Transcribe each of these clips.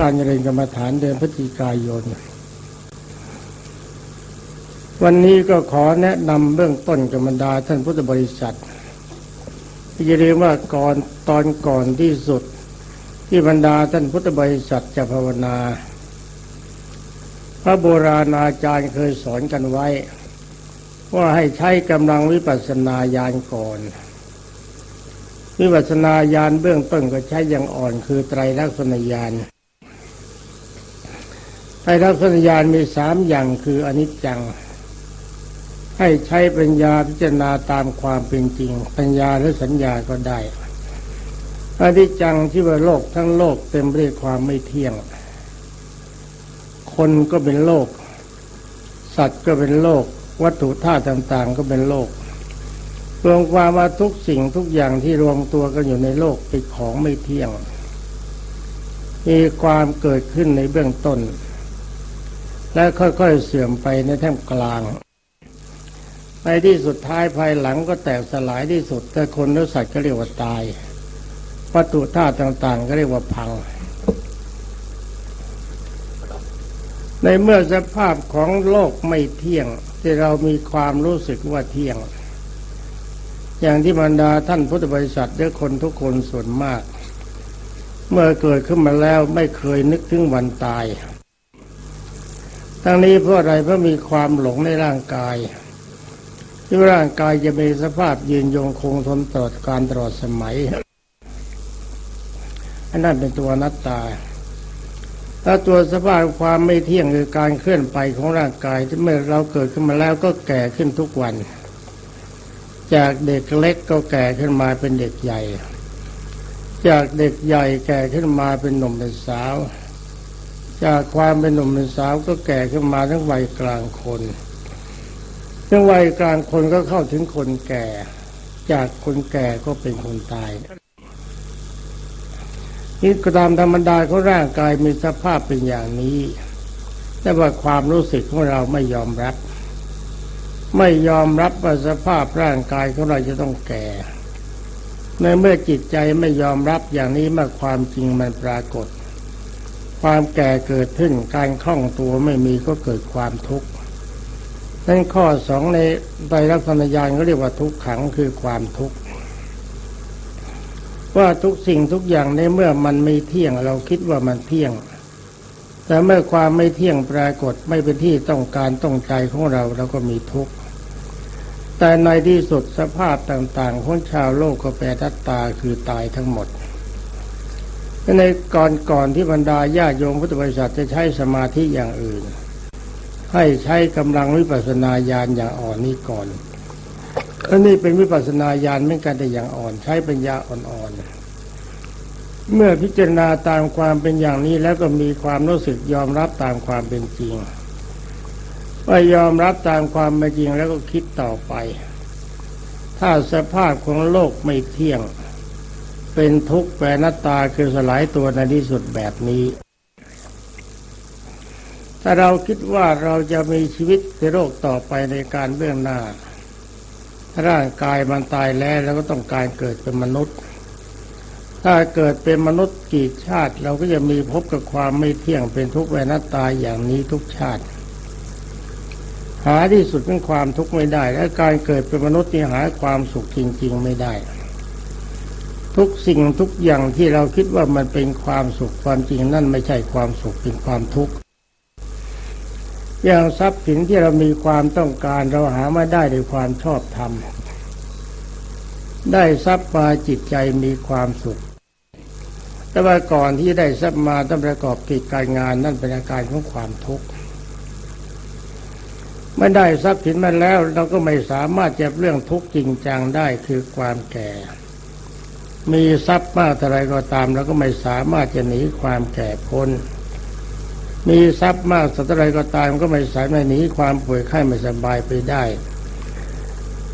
การเรียนกรรมฐานเดือนพฤศจิกายน วันนี้ก็ขอแนะนำเบื้องต้นกับบรรดาท่านพุทธบริษัทที่เรียกว่าก่อนตอนก่อนที่สุด ที่บรรดาท่านพุทธบริษัทจะภาวนา พระโบราณอาจารย์เคยสอนกันไว้ ว่าให้ใช้กำลังวิปัสสนาญาณก่อนวิปัสสนาญาณเบื้องต้นก็ใช้อย่างอ่อนคือไตรลักษณญาณ ไตรลักษณญาณมีสามอย่างคืออนิจจัง ให้ใช้ปัญญาพิจารณาตามความเป็นจริง ปัญญาหรือสัญญาก็ได้อนิจจังที่ว่าโลกทั้งโลกเต็มไปด้วยความไม่เที่ยง คนก็เป็นโลก สัตว์ก็เป็นโลก วัตถุธาตุต่าง ๆ ก็เป็นโลกรวมความว่าทุกสิ่งทุกอย่างที่รวมตัวกันอยู่ในโลกเป็นของไม่เที่ยง มีความเกิดขึ้นในเบื้องต้น และค่อยๆเสื่อมไปในแท่มกลาง ในที่สุดท้ายภายหลังก็แตกสลายที่สุด แต่คนและสัตว์ก็เรียกว่าตาย วัตถุธาตุต่างๆ ก็เรียกว่าพัง ในเมื่อสภาพของโลกไม่เที่ยงที่เรามีความรู้สึกว่าเที่ยง อย่างที่บรรดาท่านพุทธบริษัทและคนทุกคนส่วนมาก เมื่อเกิดขึ้นมาแล้วไม่เคยนึกถึงวันตาย ทั้งนี้เพราะอะไรเพราะมีความหลงในร่างกาย ที่ร่างกายจะมีสภาพยืนยงคงทนตลอดการตลอดสมัยอันนั้นเป็นตัวนัตตาถ้าตัวสภาพความไม่เที่ยงคือการเคลื่อนไปของร่างกายที่เมื่อเราเกิดขึ้นมาแล้วก็แก่ขึ้นทุกวัน จากเด็กเล็กก็แก่ขึ้นมาเป็นเด็กใหญ่ จากเด็กใหญ่แก่ขึ้นมาเป็นหนุ่มเป็นสาว จากความเป็นหนุ่มเป็นสาวก็แก่ขึ้นมาทั้งวัยกลางคนทั้งวัยกลางคนก็เข้าถึงคนแก่ จากคนแก่ก็เป็นคนตายนี่ก็ตามธรรมดาของร่างกายมีสภาพเป็นอย่างนี้ แต่ว่าความรู้สึกของเราไม่ยอมรับ ไม่ยอมรับว่าสภาพร่างกายของเราจะต้องแก่ ในเมื่อจิตใจไม่ยอมรับอย่างนี้มาความจริงมันปรากฏ ความแก่เกิดขึ้นการคล่องตัวไม่มีก็เกิดความทุกข์นั่นข้อสองในใบรักษณญาณเขาเรียกว่าทุกขังคือความทุกข์ว่าทุกสิ่งทุกอย่างในเมื่อมันไม่เที่ยงเราคิดว่ามันเที่ยง แต่เมื่อความไม่เที่ยงปรากฏไม่เป็นที่ต้องการต้องใจของเราเราก็มีทุกข์แต่ในที่สุดสภาพต่างๆของชาวโลกก็แปรทัตตาคือตายทั้งหมด ในก่อนก่อนที่บรรดาญาโยมพุทธบริษัทจะใช้สมาธิอย่างอื่น ให้ใช้กำลังวิปัสสนาญาณอย่างอ่อนนี้ก่อนอันนี้เป็นวิปัสสนาญาณเหมือนกันแต่อย่างอ่อน ใช้ปัญญาอ่อนๆเมื่อพิจารณาตามความเป็นอย่างนี้แล้วก็มีความรู้สึกยอมรับตามความเป็นจริงว่ายอมรับตามความเป็นจริงแล้วก็คิดต่อไป ถ้าสภาพของโลกไม่เที่ยง เป็นทุกข์แปรนัตตาคือสลายตัวในที่สุดแบบนี้ ถ้าเราคิดว่าเราจะมีชีวิตในโลกต่อไปในการเบื้องหน้า ร่างกายมันตายแล้วเราก็ต้องการเกิดเป็นมนุษย์ ถ้าเกิดเป็นมนุษย์กี่ชาติ เราก็จะมีพบกับความไม่เที่ยงเป็นทุกข์แวนัตตาอย่างนี้ทุกชาติหาที่สุดเป็นความทุกข์ไม่ได้ และการเกิดเป็นมนุษย์ที่หาความสุขจริง ๆ ไม่ได้ ทุกสิ่งทุกอย่างที่เราคิดว่ามันเป็นความสุขความจริงนั่นไม่ใช่ความสุขเป็นความทุกข์อย่างทรัพย์สินที่เรามีความต้องการเราหามาได้ด้วยความชอบธรรมได้ทรัพย์มาจิตใจมีความสุข แต่ว่าก่อนที่ได้ทรัพย์มาต้องประกอบกิจการงานนั่นเป็นอาการของความทุกข์เมื่อได้ทรัพย์สินมาแล้วเราก็ไม่สามารถจะเรื่องทุกข์จริงจังได้คือความแก่ มีทรัพย์มากเท่าไรก็ตามเราก็ไม่สามารถจะหนีความแก่พ้น มีทรัพย์มากสักเท่าไรก็ตามันก็ไม่สามารถหนีความป่วยไข้ไม่สบายไปได้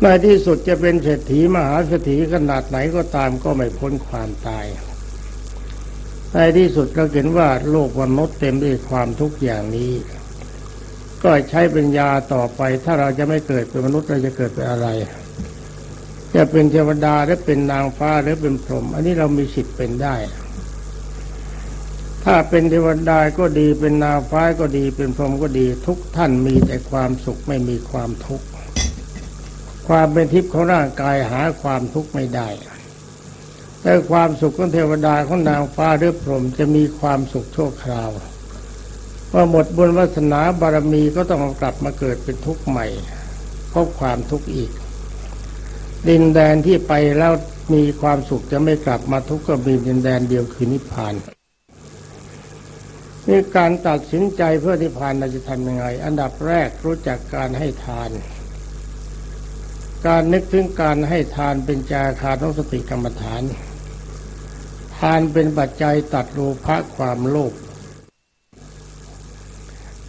ในที่สุดจะเป็นเศรษฐีมหาเศรษฐีขนาดไหนก็ตามก็ไม่พ้นความตายในที่สุดเราเห็นว่าโลกวันนษเต็มด้วยความทุกข์อย่างนี้ ก็ใช้ปัญญาต่อไป ถ้าเราจะไม่เกิดเป็นมนุษย์เราจะเกิดเป็นอะไร จะเป็นเทวดาหรือเป็นนางฟ้าหรือเป็นพรหมอันนี้เรามีสิทธิ์เป็นได้ ถ้าเป็นเทวดาก็ดีเป็นนางฟ้าก็ดีเป็นพรหมก็ดี ทุกท่านมีแต่ความสุขไม่มีความทุกข์ความเป็นทิพย์ของร่างกายหาความทุกข์ไม่ได้ แต่ความสุขของเทวดาของนางฟ้าหรือพรหมจะมีความสุขชั่วคราวพอหมดบุญวาสนาบารมีก็ต้องกลับมาเกิดเป็นทุกข์ใหม่พบความทุกข์อีก ดินแดนที่ไปแล้วมีความสุขจะไม่กลับมาทุกข์ก็มีดินแดนเดียวคือนิพพานนี่การตัดสินใจเพื่อนิพพานเราจะทำยังไง อันดับแรกรู้จักการให้ทาน การนึกถึงการให้ทานเป็นจาคานุสติกรรมฐาน ทานเป็นปัจจัยตัดโลภะความโลภ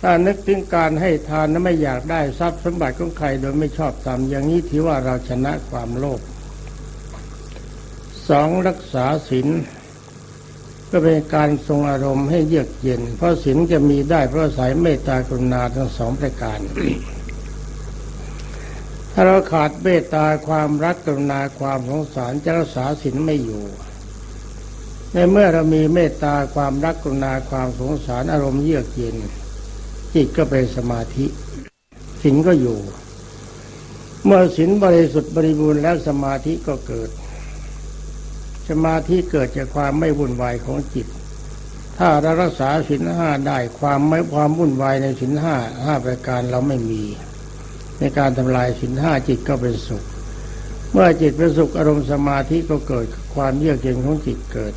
ถ้านึกถึงการให้ทานนั้นไม่อยากได้ทรัพย์สมบัติของใครโดยไม่ชอบตามอย่างนี้ถือว่าเราชนะความโลภสองรักษาศีลก็เป็นการทรงอารมณ์ให้เยือกเย็น เพราะศีลจะมีได้เพราะสายเมตตากรุณาทั้งสองประการ ถ้าเราขาดเมตตาความรักกรุณาความสงสารจะรักษาศีลไม่อยู่ ในเมื่อเรามีเมตตาความรักกรุณาความสงสารอารมณ์เยือกเย็น จิตก็เป็นสมาธิศีลก็อยู่ เมื่อศีลบริสุทธิ์บริบูรณ์แล้วสมาธิก็เกิด สมาธิเกิดจากความไม่วุ่นวายของจิต ถ้าเรารักษาสินห้าได้ความไม่ความวุ่นวายในสินห้าห้าประการเราไม่มี ในการทำลายสินห้าจิตก็เป็นสุข เมื่อจิตเป็นสุขอารมณ์สมาธิก็เกิดความเยือกเย็นของจิตเกิด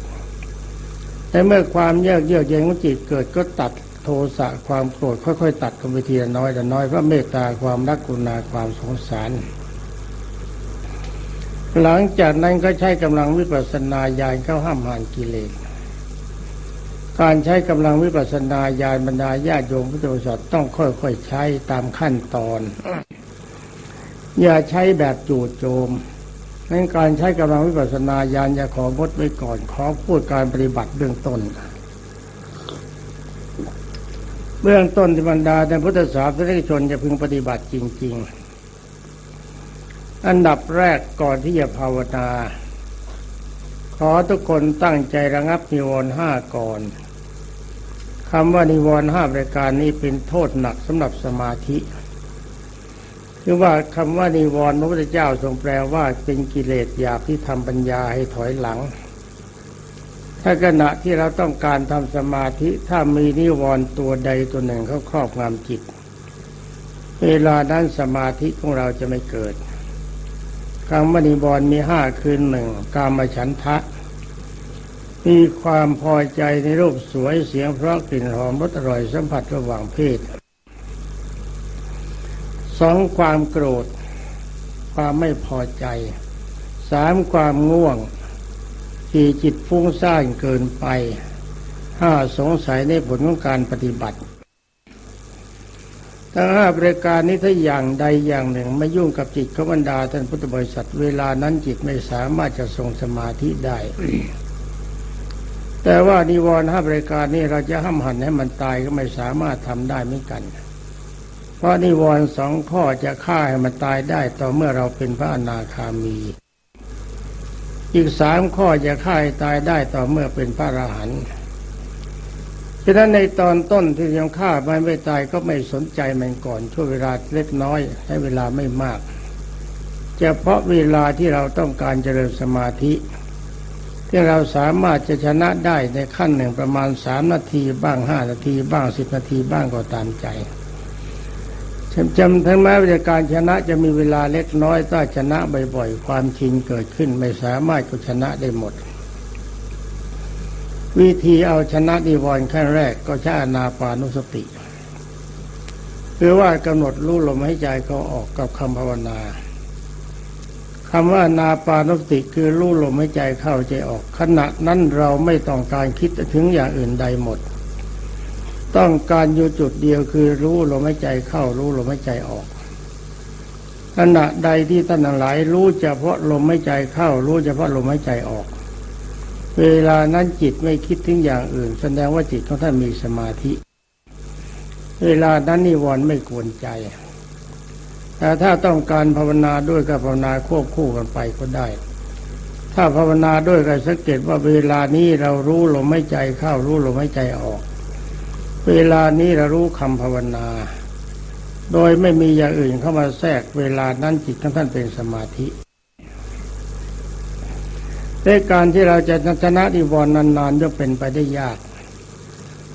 แต่เมื่อความเยือกเยือกเย็นของจิตเกิดก็ตัด โทสะความโกรธค่อยๆ ตัดกันไปทีละน้อยแต่น้อยเพราะเมตตาความรักกุณาความสงสาร หลังจากนั้นก็ใช้กำลังวิปัสสนาญาณเข้าห้ามหันกิเลสการใช้กำลังวิปัสสนาญาณบรรดาญาโยมพุทธบริษัทต้องค่อยๆใช้ตามขั้นตอน อย่าใช้แบบจู่โจมนั้นการใช้กำลังวิปัสสนาญาณอย่าขอบดไว้ก่อนขอพูดการปฏิบัติเบื้องต้น เบื้องต้นที่บรรดาในพุทธศาสนิกชนจะพึงปฏิบัติจริง ๆ อันดับแรกก่อนที่จะภาวนา ขอทุกคนตั้งใจระงับนิวรณ์ห้าก่อนคำว่านิวรณ์ห้าประการนี้เป็นโทษหนักสำหรับสมาธิคือว่าคำว่านิวรณ์พระพุทธเจ้าทรงแปลว่าเป็นกิเลสหยาบที่ทำปัญญาให้ถอยหลัง ถ้าขณะที่เราต้องการทำสมาธิถ้ามีนิวรณ์ตัวใดตัวหนึ่งเขาครอบงำจิต เวลานั้นสมาธิของเราจะไม่เกิดกามนิบรมีห้าคืนหนึ่งกามฉันทะ มีความพอใจในรูปสวยเสียงเพราะกลิ่นหอมรสอร่อยสัมผัสระหว่างเพศสองความโกรธ ความไม่พอใจสามความง่วง สี่จิตฟุ้งซ่านเกินไปห้าสงสัยในผลของการปฏิบัติทั้งห้าประการนี้ถ้าอย่างใดอย่างหนึ่งไม่ยุ่งกับจิตขบรรดาท่านพุทธบริษัทเวลานั้นจิตไม่สามารถจะทรงสมาธิได้ แต่ว่านิวรณ์ห้าประการนี้เราจะห้ามหันให้มันตายก็ไม่สามารถทำได้เหมือนกัน เพราะนิวรณ์สองข้อจะฆ่าให้มันตายได้ต่อเมื่อเราเป็นพระอนาคามี อีกสามข้อจะฆ่าให้ตายได้ต่อเมื่อเป็นพระอรหันต์ฉะนั้นในตอนต้นที่ยังฆ่ามันไม่ตายก็ไม่สนใจมันก่อนช่วงเวลาเล็กน้อยให้เวลาไม่มากเฉพาะเวลาที่เราต้องการเจริญสมาธิ ที่เราสามารถจะชนะได้ในขั้นหนึ่งประมาณสามนาทีบ้างห้านาทีบ้างสิบนาทีบ้างก็ตามใจ จำทั้งแม้ว่าการชนะจะมีเวลาเล็กน้อยถ้าชนะบ่อยๆ ความชินเกิดขึ้นไม่สามารถก็ชนะได้หมด วิธีเอาชนะนิวรณ์ขั้นแรกก็ใช้อนาปานุสติคือว่ากำหนดรู้ลมหายใจเขาออกกับคำภาวนาคำว่านาปานุสติคือรู้ลมหายใจเข้าใจออก ขณะนั้นเราไม่ต้องการคิดถึงอย่างอื่นใดหมด ต้องการอยู่จุดเดียวคือรู้ลมหายใจเข้ารู้ลมหายใจออกขณะใดที่ท่านหลาย รู้เฉพาะลมหายใจเข้า รู้เฉพาะลมหายใจออก เวลานั้นจิตไม่คิดถึงอย่างอื่น แสดงว่าจิตของท่านมีสมาธิ เวลานั้นนิวรณ์ไม่กวนใจ แต่ถ้าต้องการภาวนาด้วยกับภาวนาควบคู่กันไปก็ได้ ถ้าภาวนาด้วยก็สังเกตว่าเวลานี้เรารู้ลมไม่ใจเข้ารู้ลมไม่ใจออก เวลานี้เรารู้คำภาวนา โดยไม่มีอย่างอื่นเข้ามาแทรกเวลานั้นจิตของท่านเป็นสมาธิในการที่เราจะชนะนิวรณ์นานๆย่อมเป็นไปได้ยาก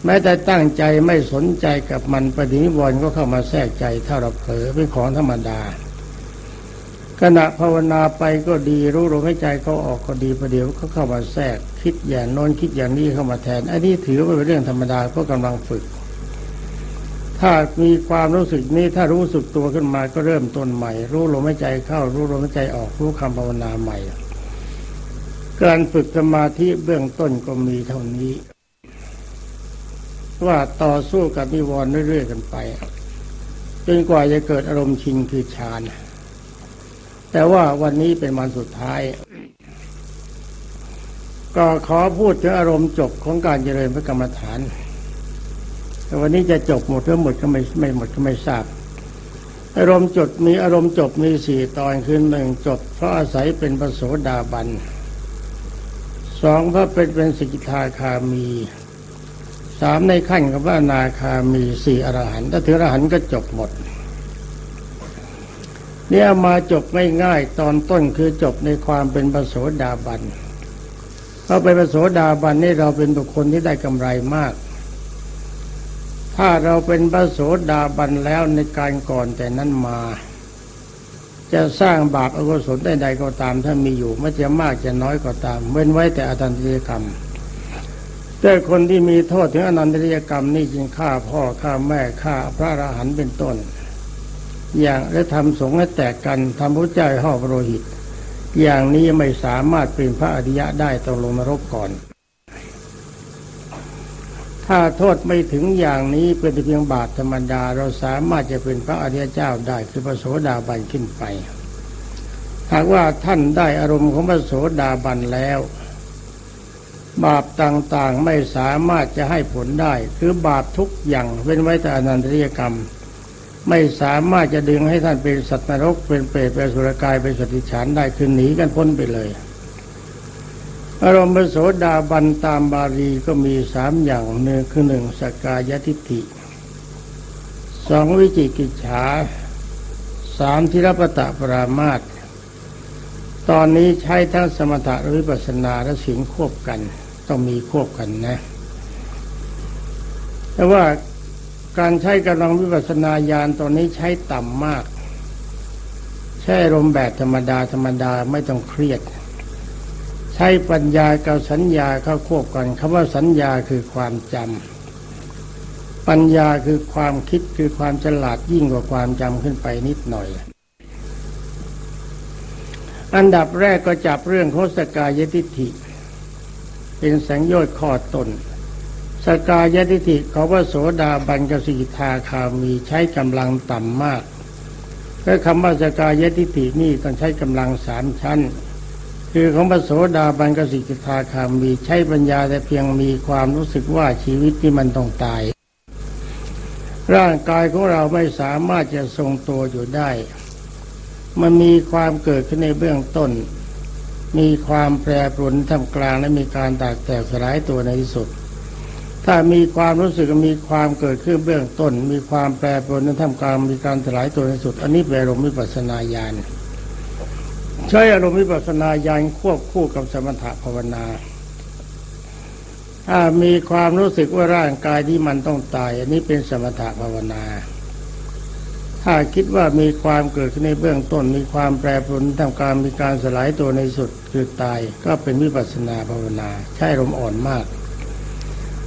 แม้แต่ตั้งใจไม่สนใจกับมันปฏินิวรณ์ก็เข้ามาแทรกใจถ้าเราเผลอเป็นของธรรมดา ขณะภาวนาไปก็ดีรู้ลมหายใจเขาออกก็ดีประเดี๋ยวเขาเข้ามาแทรก คิดอย่างโน้นคิดอย่างนี้เข้ามาแทนอันนี้ถือว่าเป็นเรื่องธรรมดาเพราะกำลังฝึก ถ้ามีความรู้สึกนี้ถ้ารู้สึกตัวขึ้นมาก็เริ่มต้นใหม่ รู้ลมหายใจเข้า รู้ลมหายใจออกรู้คำภาวนาใหม่ การฝึกสมาธิเบื้องต้นก็มีเท่านี้ ว่าต่อสู้กับนิวรณ์เรื่อยๆกันไปจนกว่าจะเกิดอารมณ์ชิงคือฌาน แต่ว่าวันนี้เป็นวันสุดท้าย ก็ขอพูดถึงอารมณ์จบของการเจริญพระกรรมฐาน แต่วันนี้จะจบหมดหรือหมดก็ไม่ไม่หมดก็ไม่ทราบ อารมณ์จบมีอารมณ์จบมีสี่ตอนคือหนึ่งจบเพราะอาศัยเป็นปโสดาบันสองเพราะเป็นเป็นสกิทาคามีสามในขั้นกับว่านาคามีสี่อรหันต์ถ้าถืออรหันต์ก็จบหมด เนี่ยมาจบง่ายๆตอนต้นคือจบในความเป็นปโสดาบันเพราะเป็นปโสดาบันนี่เราเป็นบุคคลที่ได้กำไรมาก ถ้าเราเป็นปโสดาบันแล้วในการก่อนแต่นั้นมา จะสร้างบาปอกุศลใดๆก็ตามถ้ามีอยู่ไม่จะมากจะน้อยก็ตาม เว้นไว้แต่อตันตริยกรรมแต่คนที่มีโทษถึงอนันตริยกรรมนี่จึงฆ่าพ่อฆ่าแม่ฆ่าพระอรหันต์เป็นต้น อย่างและทำสงฆ์ให้แตกกันทำพระเจ้าห่อพระโลหิต อย่างนี้ไม่สามารถเป็นพระอริยะได้ต้องลงนรกก่อน ถ้าโทษไม่ถึงอย่างนี้เป็นเพียงบาปธรรมดา เราสามารถจะเป็นพระอริยเจ้าได้คือพระโสดาบันขึ้นไปหากว่าท่านได้อารมณ์ของพระโสดาบันแล้ว บาปต่างๆไม่สามารถจะให้ผลได้ คือบาปทุกอย่างเว้นไว้แต่อนันตริยกรรม ไม่สามารถจะดึงให้ท่านเป็นสัตว์นรกเป็นเปรตเป็นสุรกายเป็นสติฉานได้คือหนีกันพ้นไปเลย อารมณ์โสดาบันตามบาลีก็มีสามอย่างหนึ่งคือหนึ่งสกายทิฏฐิสองวิจิกิจฉาสามทิรปตะปรามาตตอนนี้ใช้ทั้งสมถะหรือวิปัสสนาและสิงควบกัน ต้องมีควบกันนะ แต่ว่า การใช้กำลังวิปัสสนาญาณตอนนี้ใช้ต่ำมาก ใช้ลมแบบธรรมดาธรรมดาไม่ต้องเครียด ใช้ปัญญากับสัญญาเข้าควบกันคำว่าสัญญาคือความจำปัญญาคือความคิดคือความฉลาดยิ่งกว่าความจำขึ้นไปนิดหน่อย อันดับแรกก็จับเรื่องโคสกายทิฏฐิ เป็นแสงโยชน์ข้อตน สกายทิฏฐิเขาว่าโสดาบันกสิทาคามีใช้กำลังต่ำมากและคำว่าสกายทิฏฐินี่ต้องใช้กำลังสามชั้น คือของพระโสดาบันกสิทธาคามีใช้ปัญญาแต่เพียงมีความรู้สึกว่าชีวิตที่มันต้องตาย ร่างกายของเราไม่สามารถจะทรงตัวอยู่ได้ มันมีความเกิดขึ้นในเบื้องต้น มีความแปรปรวนทำกลางและมีการแตกแตกสลายตัวในที่สุด ถ้ามีความรู้สึกมีความเกิดขึ้นเบื้องต้น มีความแปรปรวนในท่ามกลางมีการถลายตัวในสุด อันนี้เป็นอารมณ์วิปัสนาญาณใช้อารมณ์วิปัสนาญาณควบคู่กับสมถะภาวนา ถ้ามีความรู้สึกว่าร่างกายที่มันต้องตาย อันนี้เป็นสมถะภาวนาถ้าคิดว่ามีความเกิดขึ้นในเบื้องต้น มีความแปรปรวนทำการมีการสลายตัวในสุดคือตาย ก็เป็นวิปัสนาภาวนา ใช้ลมอ่อนมาก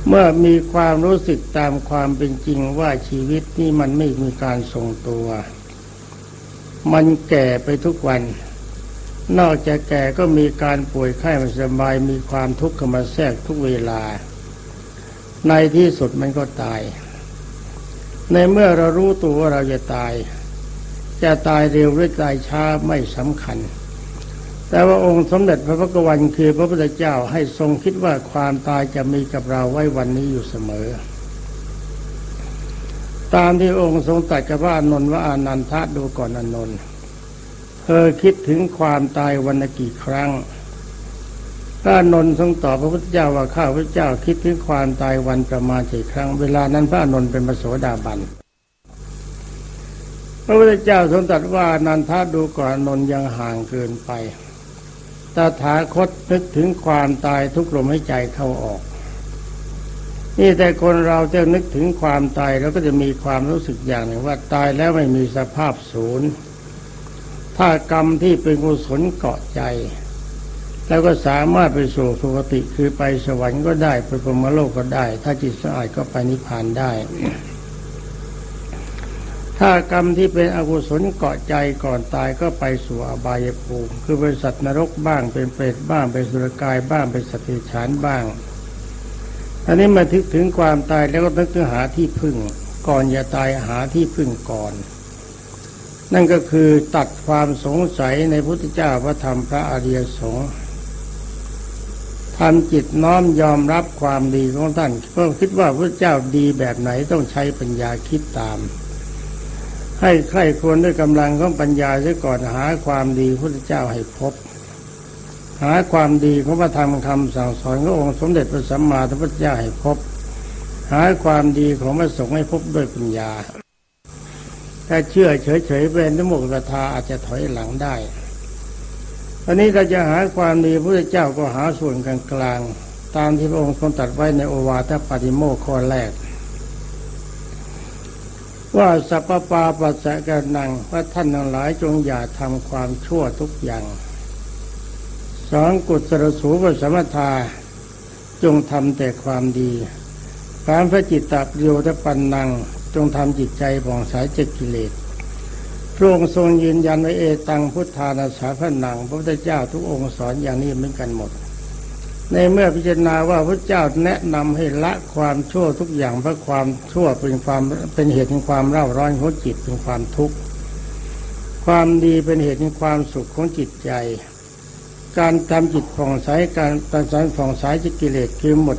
เมื่อมีความรู้สึกตามความเป็นจริงว่าชีวิตนี้มันไม่มีการทรงตัว มันแก่ไปทุกวัน นอกจากแก่ก็มีการป่วยไข้ไม่สบายมีความทุกข์เข้ามาแทรกทุกเวลา ในที่สุดมันก็ตาย ในเมื่อเรารู้ตัวว่าเราจะตาย จะตายเร็วหรือตายช้าไม่สำคัญ แต่ว่าองค์สมเด็จพระพุทธวันคือพระพุทธเจ้าให้ทรงคิดว่าความตายจะมีกับเราไว้วันนี้อยู่เสมอ ตามที่องค์ทรงตรัสกับว่าอนนท์ว่าอานันทะดูก่อนอนนท์เธอคิดถึงความตายวันกี่ครั้งพระอนนท์ทรงตอบพระพุทธเจ้าว่าข้าพระเจ้าคิดถึงความตายวันประมาณสี่ครั้ง เวลานั้นพระอนนท์เป็นพระโสดาบันพระพุทธเจ้าทรงตรัสว่านันทาดูก่อนนนท์ยังห่างเกินไป ตถาคตนึกถึงความตายทุกลมหายใจเข้าออก นี่แต่คนเราจะนึกถึงความตายแล้วก็จะมีความรู้สึกอย่างหนึ่งว่าตายแล้วไม่มีสภาพศูนย์ ถ้ากรรมที่เป็นกุศลเกาะใจ แล้วก็สามารถไปสู่สุคติคือไปสวรรค์ก็ได้ไปพรหมโลกก็ได้ ถ้าจิตสะอาดก็ไปนิพพานได้ ถ้ากรรมที่เป็นอกุศลเกาะใจก่อนตายก็ไปสู่อบายภูมิ คือเป็นสัตว์นรกบ้างเป็นเปรตบ้างเป็นสุรกายบ้างเป็นสตว์เดรัจฉานบ้างอันนี้มาทึกถึงความตายแล้วก็นึกถึงหาที่พึ่ง ก่อนอย่าตายหาที่พึ่งก่อน นั่นก็คือตัดความสงสัยในพุทธเจ้าพระธรรมพระอริยสงฆ์ทำจิตน้อมยอมรับความดีของท่านเพราะคิดว่าพระเจ้าดีแบบไหนต้องใช้ปัญญาคิดตาม ให้ใครควรด้วยกำลังของปัญญาเสียก่อนหาความดีพระเจ้าให้พบ หาความดีของพระธรรมคำสั่งสอนขององค์สมเด็จพระสัมมาสัมพุทธเจ้าให้พบ หาความดีของพระสงฆ์ให้พบด้วยปัญญา ถ้าเชื่อเฉยๆเป็นนโมกตาอาจจะถอยหลังได้ตอนนี้เราจะหาความดีพระเจ้าก็หาส่วนกลางกลางตามที่พระองค์ทรงตรัสไว้ในโอวาทปาติโมข้อแรก ว่าสัพปาปัสสะกันนังว่าท่านทั้งหลายจงอย่าทำความชั่วทุกอย่าง สองกุศลสูปสมถาจงทำแต่ความดีการพระจิตตปโยตปันนังจงทำจิตใจผ่องใสจากกิเลสพระองค์ทรงยืนยันไว้เอตังพุทธานาสาพนังพระพุทธเจ้าทุกองค์สอนอย่างนี้เหมือนกันหมด ในเมื่อพิจารณาว่าพระเจ้าแนะนำให้ละความชั่วทุกอย่างเพราะความชั่วเป็นความเป็นเหตุแห่งความเร่าร้อนของจิตเป็นความทุกข์ความดีเป็นเหตุแห่งความสุขของจิตใจ การทำจิตผ่องใสการตัดสารผ่องใสจิตกิเลสคือหมด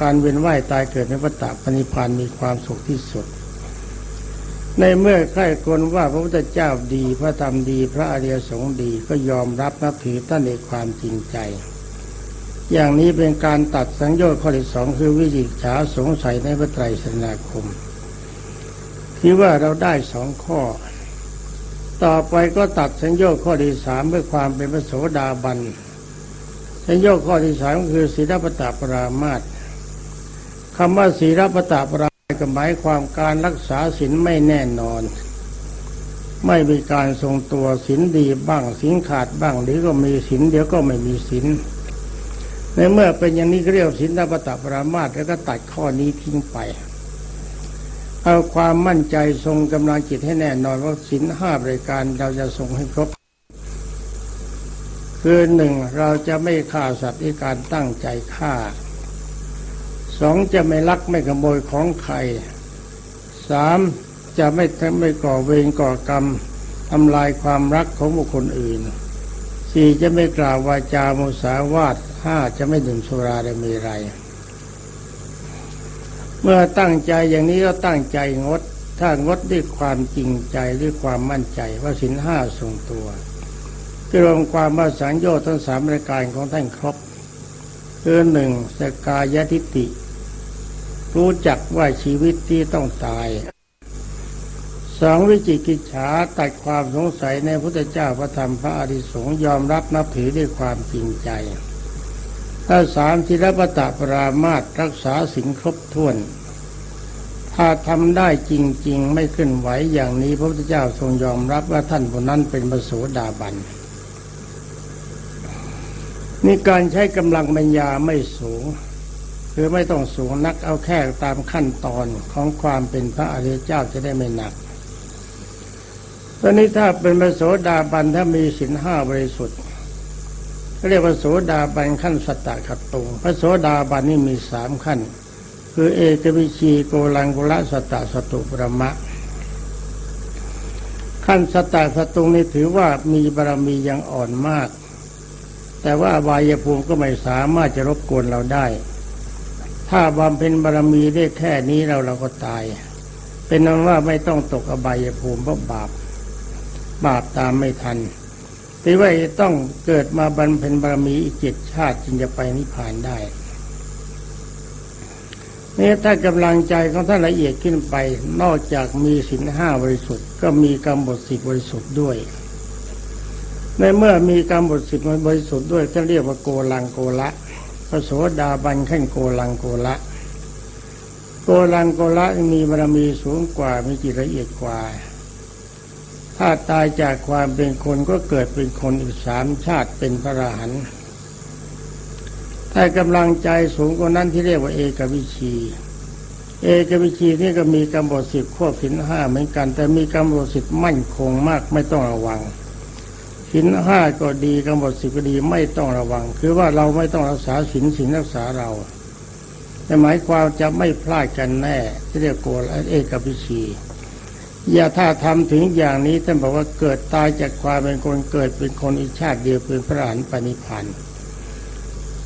การเวียนว่ายตายเกิดในวัฏฏะปณิพานมีความสุขที่สุด ในเมื่อใครคนว่าพระพุทธเจ้าดีพระธรรมดีพระอริยสงฆ์ดีก็ยอมรับนับถือท่านในความจริงใจ อย่างนี้เป็นการตัดสังโยชน์ข้อที่สองคือวิจิตรฉาสงสัยในพระไตรสนาคมที่ว่าเราได้สองข้อ ต่อไปก็ตัดสังโยชน์ข้อที่สามเพื่อความเป็นพระโสดาบันสังโยชน์ข้อที่สามคือศีลปตปรามาตคำว่าศีลปตปรามาตก็หมายความการรักษาศีลไม่แน่นอน ไม่มีการทรงตัวศีลดีบ้างศีลขาดบ้างหรือก็มีศีลเดี๋ยวก็ไม่มีศีล ในเมื่อเป็นอย่างนี้เรียกศีลปตปรามาตแล้วก็ตัดข้อนี้ทิ้งไป เอาความมั่นใจทรงกำลังจิตให้แน่นอนว่าศีลห้าบริการเราจะทรงให้ครบ คือหนึ่งเราจะไม่ฆ่าสัตว์ด้วยการตั้งใจฆ่าสองจะไม่ลักไม่ขโมยของใครสามจะไม่ทำไม่ก่อเวรก่อกรรมทำลายความรักของบุคคลอื่น สี่จะไม่กล่าววาจามุสาวาทห้าจะไม่ดื่มสุราได้มีไร เมื่อตั้งใจอย่างนี้ก็ตั้งใจงด ถ้างดด้วยความจริงใจด้วยความมั่นใจว่าสินห้าทรงตัวรวมความว่าสังโยชน์ทั้งสามรายการของท่านครบคือหนึ่งสกายทิฏฐิรู้จักว่าชีวิตที่ต้องตาย สองวิจิกิจฉาตัดความสงสัยในพุทธเจ้าพระธรรมพระอริสงยอมรับนับถือด้วยความจริงใจถ้าสามทิรปตะปรามาตรักษาสิ่งครบถ้วน ถ้าทำได้จริง ๆ ไม่ขึ้นไหวอย่างนี้พระพุทธเจ้าทรงยอมรับว่าท่านผู้นั้นเป็นมโสดาบันนี่การใช้กำลังปัญญาไม่สูง คือไม่ต้องสูงนักเอาแค่ตามขั้นตอนของความเป็นพระอริยเจ้าจะได้ไม่หนัก ตอนนี้ถ้าเป็นพระโสดาบันถ้ามีสินห้าบริสุทธิ์เรียกว่าโสดาบันขั้นสตตะขัดตรงพระโสดาบันนี่มีสามขั้น คือเอกวิชีโกลังกุละสตตะสตุปรมะ ขั้นสตตะสตุงนี่ถือว่ามีบารมียังอ่อนมาก แต่ว่าอบายภูมิก็ไม่สามารถจะรบกวนเราได้ ถ้าบำเพ็ญบารมีได้แค่นี้เราเราก็ตาย เป็นนั้นว่าไม่ต้องตกอบายภูมิเพราะบาป บาปตามไม่ทันแต่ว่าต้องเกิดมาบรรเพ็ญบารมีอีกเจ็ดชาติจึงจะไปนิพพานได้นี่ถ้ากำลังใจของท่านละเอียดขึ้นไป นอกจากมีสินห้าบริสุทธิ์ ก็มีกรรมบทสิบบริสุทธิ์ด้วย ในเมื่อมีกรรมบทสิบบริสุทธิ์ด้วยจะเรียกว่าโกลังโกละพระโสดาบันขั้นโกลังโกละโกลังโกละมีบารมีสูงกว่ามีจิตละเอียดกว่า ถ้าตายจากความเป็นคนก็เกิดเป็นคนอีกสามชาติเป็นพระอรหันต์ถ้ากำลังใจสูงกว่านั้นที่เรียกว่าเอกวิชี เอกวิชีนี่ก็มีกำหนดสิบควบสินห้าเหมือนกัน แต่มีกำหนดสิบมั่นคงมากไม่ต้องระวังสินห้าก็ดีกำหนดสิบก็ดีไม่ต้องระวัง คือว่าเราไม่ต้องรักษาสินสินรักษาเราแต่หมายความจะไม่พลาดกันแน่ที่เรียกโกลเอกวิชี อย่าถ้าทำถึงอย่างนี้ท่านบอกว่าเกิดตายจากความเป็นคนเกิดเป็นคนอีกชาติเดียวเป็นพระอรหันต์ปณิพันธ์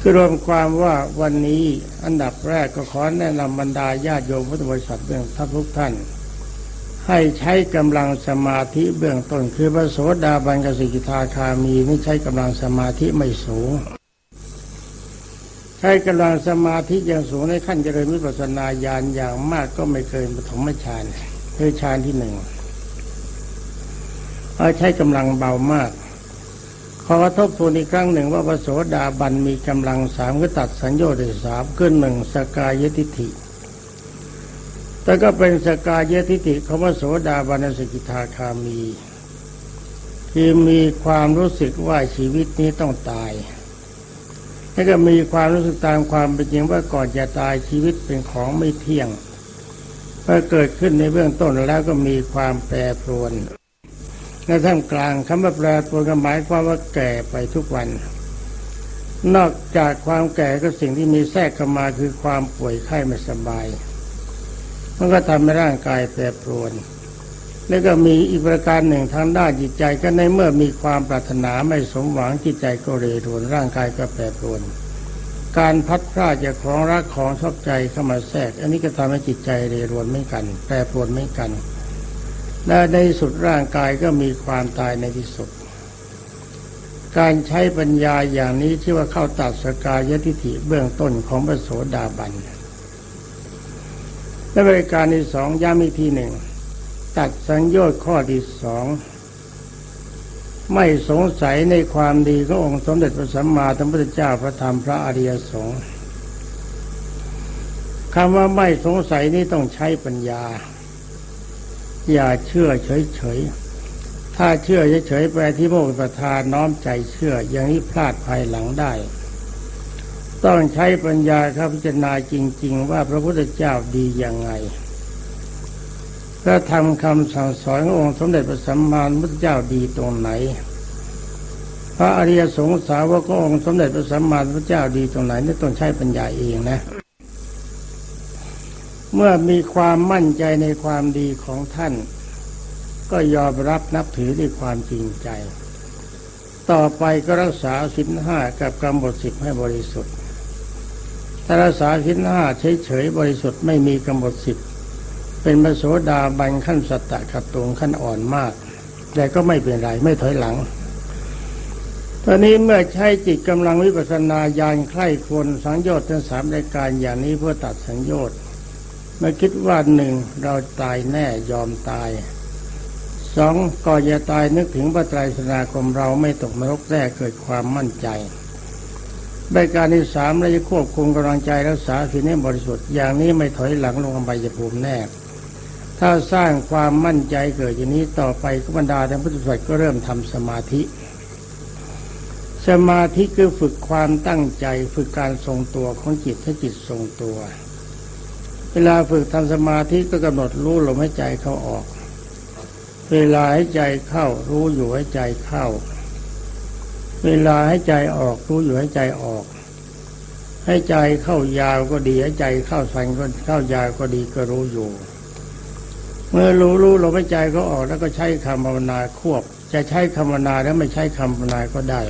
คือรวมความว่าวันนี้อันดับแรกก็ขอแนะนำบรรดาญาติโยมพุทธบริษัทเบื้องทัพทุกท่าน ให้ใช้กำลังสมาธิเบื้องต้นคือพระโสดาบันกสิกิทาคามีนี่ใช้กำลังสมาธิไม่สูงใช้กำลังสมาธิอย่างสูงในขั้นเจริญวิปัสสนาญาณอย่างมากก็ไม่เกินปฐมฌาน คือฌานที่หนึ่งเอาใช้กำลังเบามาก ขอทบทวนอีกครั้งหนึ่งว่าพระโสดาบันมีกำลังสามก็ตัดสัญญาได้สามขึ้นหนึ่งสกายทิฏฐิ แต่ก็เป็นสกายทิฏฐิของพระโสดาบันสกิทาคามีคือมีความรู้สึกว่าชีวิตนี้ต้องตายแล้วก็มีความรู้สึกตามความเป็นจริงว่าก่อนจะตายชีวิตเป็นของไม่เที่ยง เมื่อเกิดขึ้นในเบื้องต้นแล้วก็มีความแปรปรวนในท่ามกลางคำว่าแปรปรวนก็หมายความว่าแก่ไปทุกวัน นอกจากความแก่ก็สิ่งที่มีแทรกเข้ามาคือความป่วยไข้ไม่สบาย มันก็ทำให้ร่างกายแปรปรวน แล้วก็มีอีกประการหนึ่งทางด้านจิตใจก็ในเมื่อมีความปรารถนาไม่สมหวังจิตใจก็เรรวนร่างกายก็แปรปรวน การพัดพลาดจากของรักของชอบใจเข้ามาแทรก อันนี้ก็ทำให้จิตใจเรรวนไม่กัน แปรปรวนไม่กัน และในสุดร่างกายก็มีความตายในที่สุด การใช้ปัญญาอย่างนี้ที่ว่าเข้าตัดสกายทิฏฐิเบื้องต้นของพระโสดาบันและบริการที่สองย้ำอีกทีหนึ่ง ตัดสังโยชน์ข้อที่สอง ไม่สงสัยในความดีขององค์สมเด็จพระสัมมาสัมพุทธเจ้าพระธรรมพระอริยสงฆ์คำว่าไม่สงสัยนี่ต้องใช้ปัญญา อย่าเชื่อเฉยๆ ถ้าเชื่อเฉยๆไปที่โมกประทานน้อมใจเชื่อ อย่างนี้พลาดภายหลังได้ ต้องใช้ปัญญาครับพิจารณาจริง ๆ ว่าพระพุทธเจ้าดียังไง พระธรรมคำสั่งสอนขององค์สมเด็จพระสัมมาสัมพุทธเจ้าดีตรงไหน พระอริยสงสาวกขององค์สมเด็จพระสัมมาสัมพุทธเจ้าดีตรงไหนนี่ต้องใช้ปัญญาเองนะ เมื่อมีความมั่นใจในความดีของท่าน ก็ยอมรับนับถือด้วยความจริงใจ ต่อไปก็รักษาสินห้ากับกรรมบทสิบให้บริสุทธิ์ถ้ารักษาสินห้าเฉยๆบริสุทธิ์ไม่มีกรรมบทสิบ เป็นพระโสดาบันขั้นสัตตะขัดตรงขั้นอ่อนมาก แต่ก็ไม่เป็นไรไม่ถอยหลัง ตอนนี้เมื่อใช้จิตกำลังวิปัสสนาญาณใคร่ควรสังโยชน์ทั้งสามรายการอย่างนี้เพื่อตัดสังโยชน์เมื่อคิดว่าหนึ่งเราตายแน่ยอมตายสองก่อนจะตายนึกถึงพระไตรสนาคมเราไม่ตกนรกแรกเกิดความมั่นใจรายการที่สามเราจะควบคุมกำลังใจรักษาสิ่งนี้บริสุทธิ์อย่างนี้ไม่ถอยหลังลงไปจะภูมิแน่ ถ้าสร้างความมั่นใจเกิดอย่างนี้ต่อไปก็บรรดาท่านพุทธศาสก็เริ่มทำสมาธิ สมาธิคือฝึกความตั้งใจฝึกการทรงตัวของจิตให้จิตทรงตัว เวลาฝึกทำสมาธิก็กำหนดรู้ลมหายใจเข้าออก เวลาให้ใจเข้ารู้อยู่ให้ใจเข้า เวลาให้ใจออกรู้อยู่ให้ใจออกให้ใจเข้ายาวก็ดีให้ใจเข้าสั้นก็เข้ายาวก็ดีก็รู้อยู่ มื่อรู้รู้ลมหายใจก็ออกแล้วก็ใช้คำภาวนาควบ จะใช้คำภาวนาแล้วไม่ใช้คำภาวนาก็ได้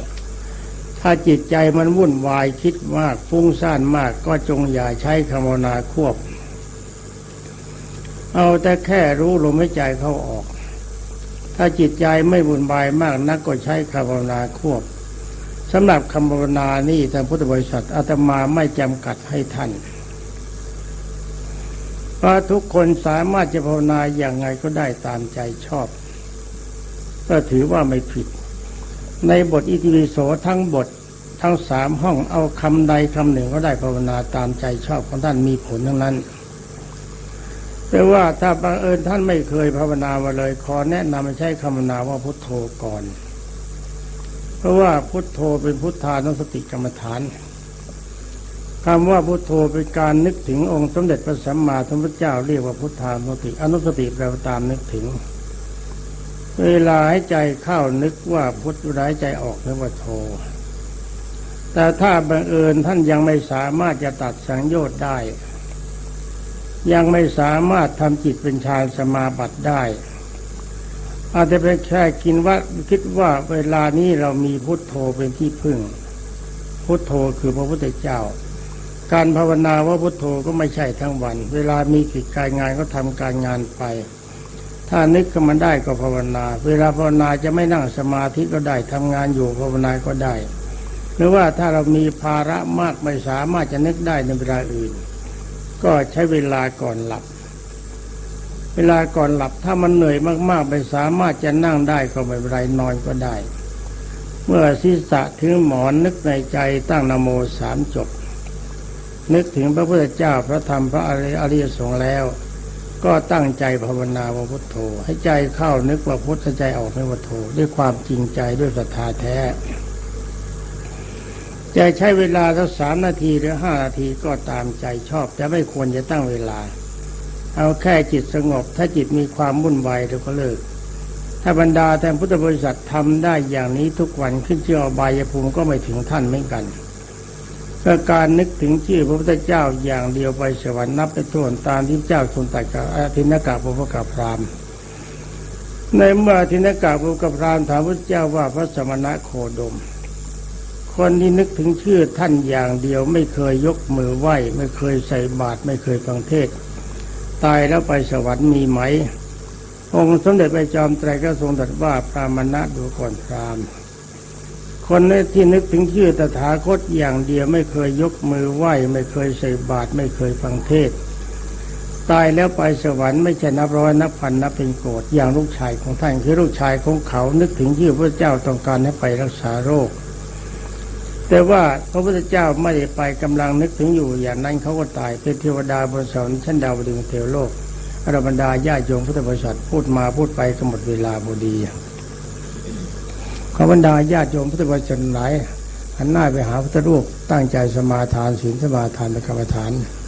ถ้าจิตใจมันวุ่นวายคิดมากฟุ้งซ่านมากก็จงอย่าใช้คำภาวนาควบ เอาแต่แค่รู้ลมหายใจเข้าออก ถ้าจิตใจไม่บุญบายมากนักก็ใช้คำภาวนาควบสำหรับคำภาวนานี่ทางพุทธบริษัทอาตมาไม่จำกัดให้ท่าน ราะทุกคนสามารถจะภาวนาอย่างไงก็ได้ตามใจชอบ ก็ถือว่าไม่ผิด ในบทอิติปิโสทั้งบททั้งสามห้องเอาคำใดคำหนึ่งก็ได้ภาวนาตามใจชอบของท่านมีผลทั้งนั้นแต่ว่าถ้าบังเอิญท่านไม่เคยภาวนามาเลยขอแนะนำให้ใช้คำนาว่าพุทโธก่อน เพราะว่าพุทโธเป็นพุทธานุสติกรรมฐาน คำว่าพุทโธเป็นการนึกถึงองค์สมเด็จพระสัมมาสัมพุทธเจ้าเรียกว่าพุทธานุสติ อนุสติแปลว่าตามนึกถึง เวลาให้ใจเข้านึกว่าพุทธร้ายใจออกนึกว่าโธแต่ถ้าบังเอิญท่านยังไม่สามารถจะตัดสังโยชน์ได้ ยังไม่สามารถทำจิตเป็นฌานสมาบัติได้อาจจะเป็นแค่คิดว่าคิดว่าเวลานี้เรามีพุทโธเป็นที่พึ่ง พุทโธคือพระพุทธเจ้า การภาวนาว่าพุทโธก็ไม่ใช่ทั้งวัน เวลามีกิจการงานก็ทำการงานไป ถ้านึกขึ้นมาได้ก็ภาวนา เวลาภาวนาจะไม่นั่งสมาธิก็ได้ทำงานอยู่ภาวนาก็ได้ หรือว่าถ้าเรามีภาระมากไม่สามารถจะนึกได้ในเวลาอื่น ก็ใช้เวลาก่อนหลับ เวลาก่อนหลับถ้ามันเหนื่อยมากๆไม่สามารถจะนั่งได้ก็ไม่เป็นไรนอนก็ได้ เมื่อศีรษะถึงหมอนนึกในใจตั้งนโมสามจบ นึกถึงพระพุทธเจ้าพระธรรมพระอริยสงฆ์แล้ว ก็ตั้งใจภาวนาว่าพุทโธ ให้ใจเข้านึกว่าพุทธใจออกนึกว่าโธด้วยความจริงใจด้วยศรัทธาแท้จะใช้เวลาสักสามนาทีหรือห้านาทีก็ตามใจชอบแต่ไม่ควรจะตั้งเวลา เอาแค่จิตสงบ ถ้าจิตมีความวุ่นวายเราก็เลิก ถ้าบรรดาแทนพุทธบริษัททำได้อย่างนี้ทุกวันขึ้นเชื่อบายภูมิก็ไม่ถึงท่านเหมือนกัน ก็การนึกถึงชื่อพระพุทธเจ้าอย่างเดียวไปสวรรค์นับไปทวนตามที่เจ้าทุนตัดกับอธินากาปุพกาพรามในเมื่ออธินากาปุพกาพรามถามพระเจ้าว่าพระสมณะโคดม คนที่นึกถึงชื่อท่านอย่างเดียวไม่เคยยกมือไหว้ไม่เคยใส่บาตรไม่เคยฟังเทศ ตายแล้วไปสวรรค์มีไหม องค์สมเด็จพระจอมไตรก็ทรงตรัสว่าพรามณะดูก่อนพราม คนที่นึกถึงชื่อตถาคตอย่างเดียวไม่เคยยกมือไหว้ไม่เคยใส่บาตรไม่เคยฟังเทศ ตายแล้วไปสวรรค์ไม่ใช่นับร้อยนับพันนับเป็นโกรธอย่างลูกชายของท่านคือลูกชายของเขานึกถึงชื่อพระเจ้าต้องการให้ไปรักษาโรค แต่ว่าพระพุทธเจ้าไม่ได้ไปกำลังนึกถึงอยู่อย่างนั้นเขาก็ตายเป็นเทวดาบนสวรรค์ชั้นดาวดึงเทวโลกอรบรรดาญาโยมพุทธบริษัทพูดมาพูดไปก็หมดเวลาบดี ขอบรรดาญาติโยมพุทธบริษัทหลายหันหน้าไปหาพุทธรูปตั้งใจสมาทานศีลสมาทานและกรรมฐานาน